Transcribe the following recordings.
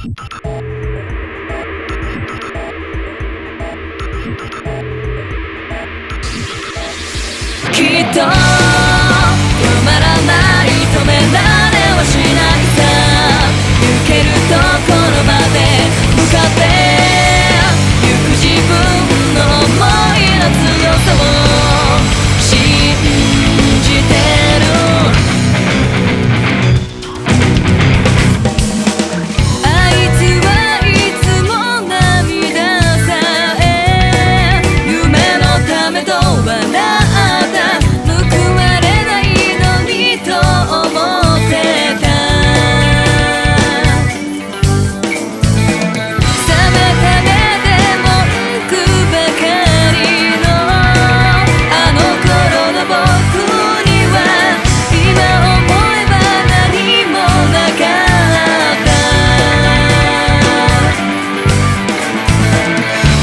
きっと止まらない止められはしない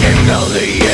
Taking all the